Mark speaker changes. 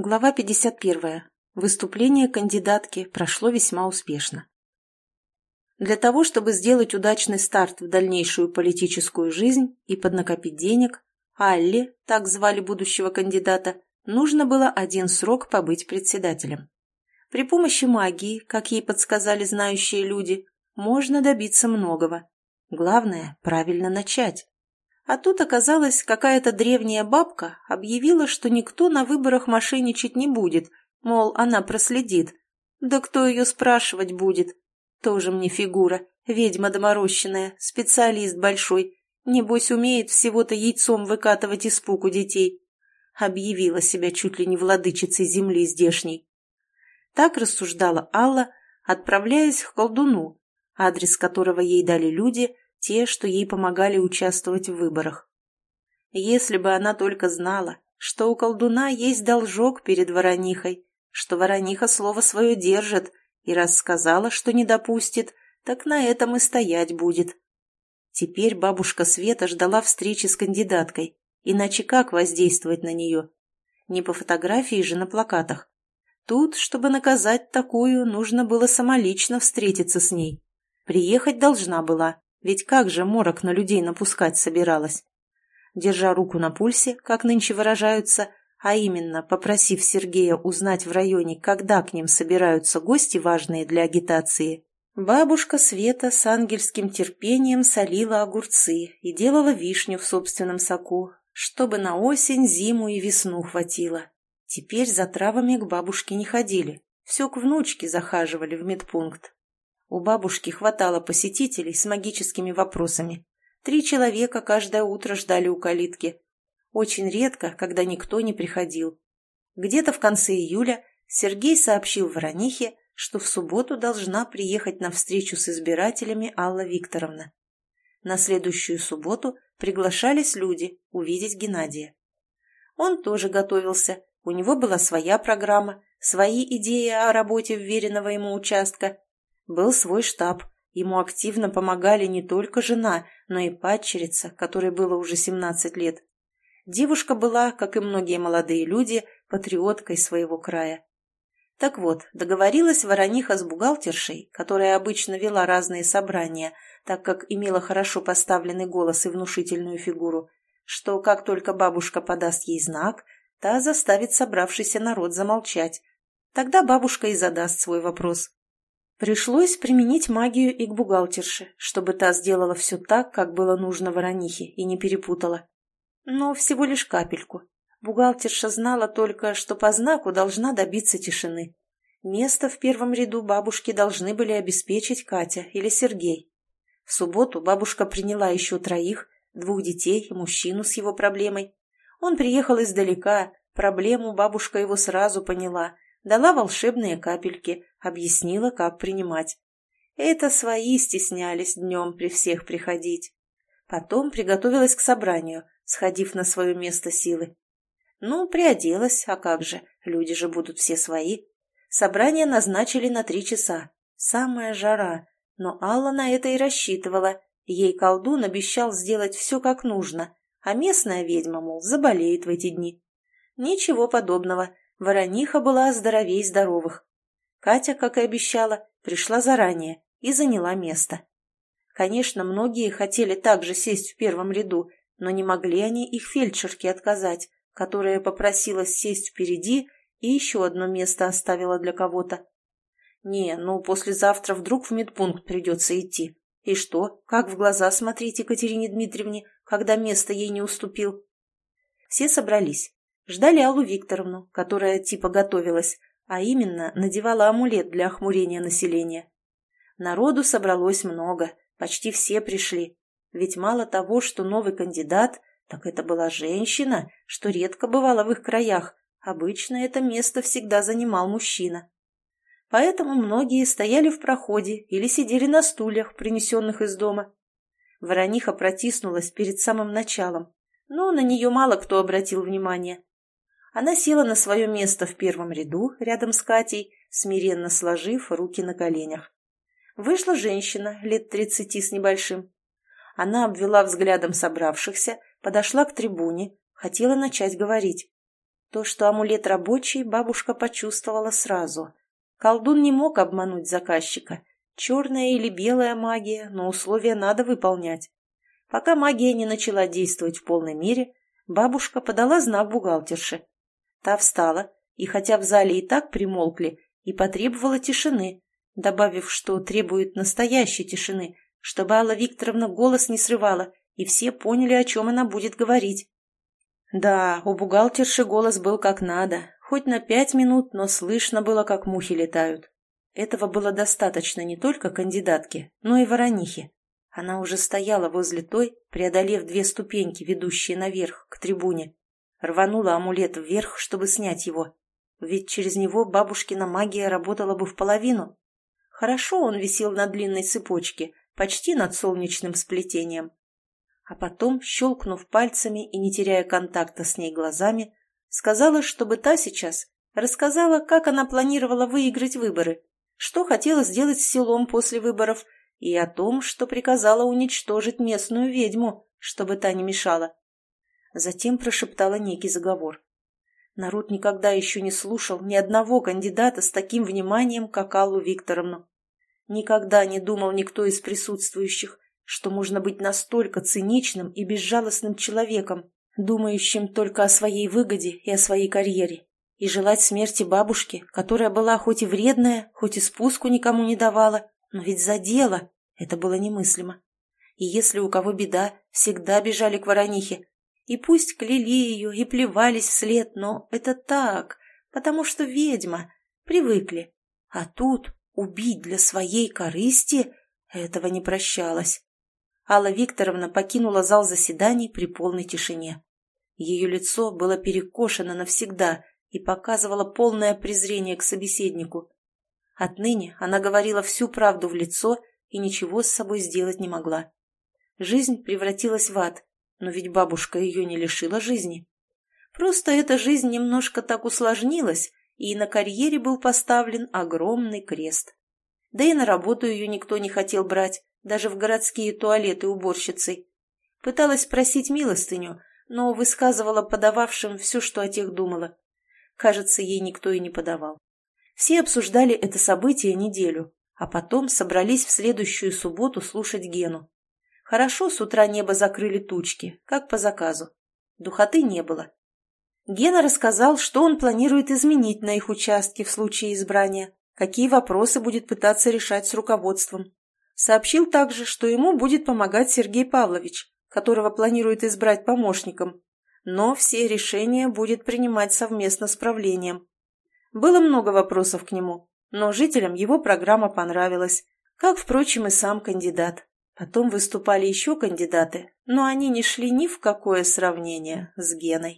Speaker 1: Глава 51. Выступление кандидатки прошло весьма успешно. Для того, чтобы сделать удачный старт в дальнейшую политическую жизнь и поднакопить денег, Алле, так звали будущего кандидата, нужно было один срок побыть председателем. При помощи магии, как ей подсказали знающие люди, можно добиться многого. Главное – правильно начать. А тут оказалось, какая-то древняя бабка объявила, что никто на выборах мошенничать не будет, мол, она проследит. Да кто ее спрашивать будет? Тоже мне фигура, ведьма доморощенная, специалист большой. Небось, умеет всего-то яйцом выкатывать испуг у детей. Объявила себя чуть ли не владычицей земли здешней. Так рассуждала Алла, отправляясь к колдуну, адрес которого ей дали люди – те, что ей помогали участвовать в выборах. Если бы она только знала, что у колдуна есть должок перед Воронихой, что Ворониха слово свое держит, и раз сказала, что не допустит, так на этом и стоять будет. Теперь бабушка Света ждала встречи с кандидаткой, иначе как воздействовать на нее? Не по фотографии же на плакатах. Тут, чтобы наказать такую, нужно было самолично встретиться с ней. Приехать должна была, ведь как же морок на людей напускать собиралась? Держа руку на пульсе, как нынче выражаются, а именно попросив Сергея узнать в районе, когда к ним собираются гости важные для агитации, бабушка Света с ангельским терпением солила огурцы и делала вишню в собственном соку, чтобы на осень, зиму и весну хватило. Теперь за травами к бабушке не ходили, все к внучке захаживали в медпункт. У бабушки хватало посетителей с магическими вопросами. Три человека каждое утро ждали у калитки. Очень редко, когда никто не приходил. Где-то в конце июля Сергей сообщил Воронихе, что в субботу должна приехать на встречу с избирателями Алла Викторовна. На следующую субботу приглашались люди увидеть Геннадия. Он тоже готовился, у него была своя программа, свои идеи о работе вверенного ему участка, был свой штаб. Ему активно помогали не только жена, но и падчерица, которой было уже 17 лет. Девушка была, как и многие молодые люди, патриоткой своего края. Так вот, договорилась Ворониха с бухгалтершей, которая обычно вела разные собрания, так как имела хорошо поставленный голос и внушительную фигуру, что как только бабушка подаст ей знак, та заставит собравшийся народ замолчать. Тогда бабушка и задаст свой вопрос. Пришлось применить магию и к бухгалтерше, чтобы та сделала все так, как было нужно Воронихе, и не перепутала. Но всего лишь капельку. Бухгалтерша знала только, что по знаку должна добиться тишины. Место в первом ряду бабушки должны были обеспечить Катя или Сергей. В субботу бабушка приняла еще троих, двух детей и мужчину с его проблемой. Он приехал издалека, проблему бабушка его сразу поняла – дала волшебные капельки, объяснила, как принимать. Это свои стеснялись днем при всех приходить. Потом приготовилась к собранию, сходив на свое место силы. Ну, приоделась, а как же, люди же будут все свои. Собрание назначили на три часа. Самая жара. Но Алла на это и рассчитывала. Ей колдун обещал сделать все как нужно, а местная ведьма, мол, заболеет в эти дни. Ничего подобного. Ворониха была здоровей здоровых. Катя, как и обещала, пришла заранее и заняла место. Конечно, многие хотели также сесть в первом ряду, но не могли они их фельдшерке отказать, которая попросилась сесть впереди и еще одно место оставила для кого-то. Не, ну послезавтра вдруг в медпункт придется идти. И что, как в глаза смотреть Екатерине Дмитриевне, когда место ей не уступил? Все собрались. Ждали Аллу Викторовну, которая типа готовилась, а именно надевала амулет для охмурения населения. Народу собралось много, почти все пришли. Ведь мало того, что новый кандидат, так это была женщина, что редко бывало в их краях. Обычно это место всегда занимал мужчина. Поэтому многие стояли в проходе или сидели на стульях, принесенных из дома. Ворониха протиснулась перед самым началом, но на нее мало кто обратил внимание. Она села на свое место в первом ряду, рядом с Катей, смиренно сложив руки на коленях. Вышла женщина, лет тридцати с небольшим. Она обвела взглядом собравшихся, подошла к трибуне, хотела начать говорить. То, что амулет рабочий, бабушка почувствовала сразу. Колдун не мог обмануть заказчика. Черная или белая магия, но условия надо выполнять. Пока магия не начала действовать в полной мере, бабушка подала знак бухгалтерше. Та встала, и хотя в зале и так примолкли, и потребовала тишины, добавив, что требует настоящей тишины, чтобы Алла Викторовна голос не срывала, и все поняли, о чем она будет говорить. Да, у бухгалтерши голос был как надо, хоть на пять минут, но слышно было, как мухи летают. Этого было достаточно не только кандидатке, но и воронихе. Она уже стояла возле той, преодолев две ступеньки, ведущие наверх, к трибуне. Рванула амулет вверх, чтобы снять его. Ведь через него бабушкина магия работала бы в половину. Хорошо он висел на длинной цепочке, почти над солнечным сплетением а потом, щелкнув пальцами и не теряя контакта с ней глазами, сказала, чтобы та сейчас рассказала, как она планировала выиграть выборы, что хотела сделать с селом после выборов и о том, что приказала уничтожить местную ведьму, чтобы та не мешала. Затем прошептала некий заговор. Народ никогда еще не слушал ни одного кандидата с таким вниманием, как Аллу Викторовну. Никогда не думал никто из присутствующих, что можно быть настолько циничным и безжалостным человеком, думающим только о своей выгоде и о своей карьере, и желать смерти бабушки, которая была хоть и вредная, хоть и спуску никому не давала, но ведь за дело это было немыслимо. И если у кого беда, всегда бежали к воронихе. И пусть кляли ее и плевались вслед, но это так, потому что ведьма, привыкли. А тут убить для своей корысти этого не прощалось. Алла Викторовна покинула зал заседаний при полной тишине. Ее лицо было перекошено навсегда и показывало полное презрение к собеседнику. Отныне она говорила всю правду в лицо и ничего с собой сделать не могла. Жизнь превратилась в ад, но ведь бабушка ее не лишила жизни. Просто эта жизнь немножко так усложнилась, и на карьере был поставлен огромный крест. Да и на работу ее никто не хотел брать, даже в городские туалеты уборщицей. Пыталась просить милостыню, но высказывала подававшим все, что о тех думала. Кажется, ей никто и не подавал. Все обсуждали это событие неделю, а потом собрались в следующую субботу слушать Гену. Хорошо с утра небо закрыли тучки, как по заказу. Духоты не было. Гена рассказал, что он планирует изменить на их участке в случае избрания, какие вопросы будет пытаться решать с руководством. Сообщил также, что ему будет помогать Сергей Павлович, которого планирует избрать помощником, но все решения будет принимать совместно с правлением. Было много вопросов к нему, но жителям его программа понравилась, как, впрочем, и сам кандидат. Потом выступали еще кандидаты, но они не шли ни в какое сравнение с Геной.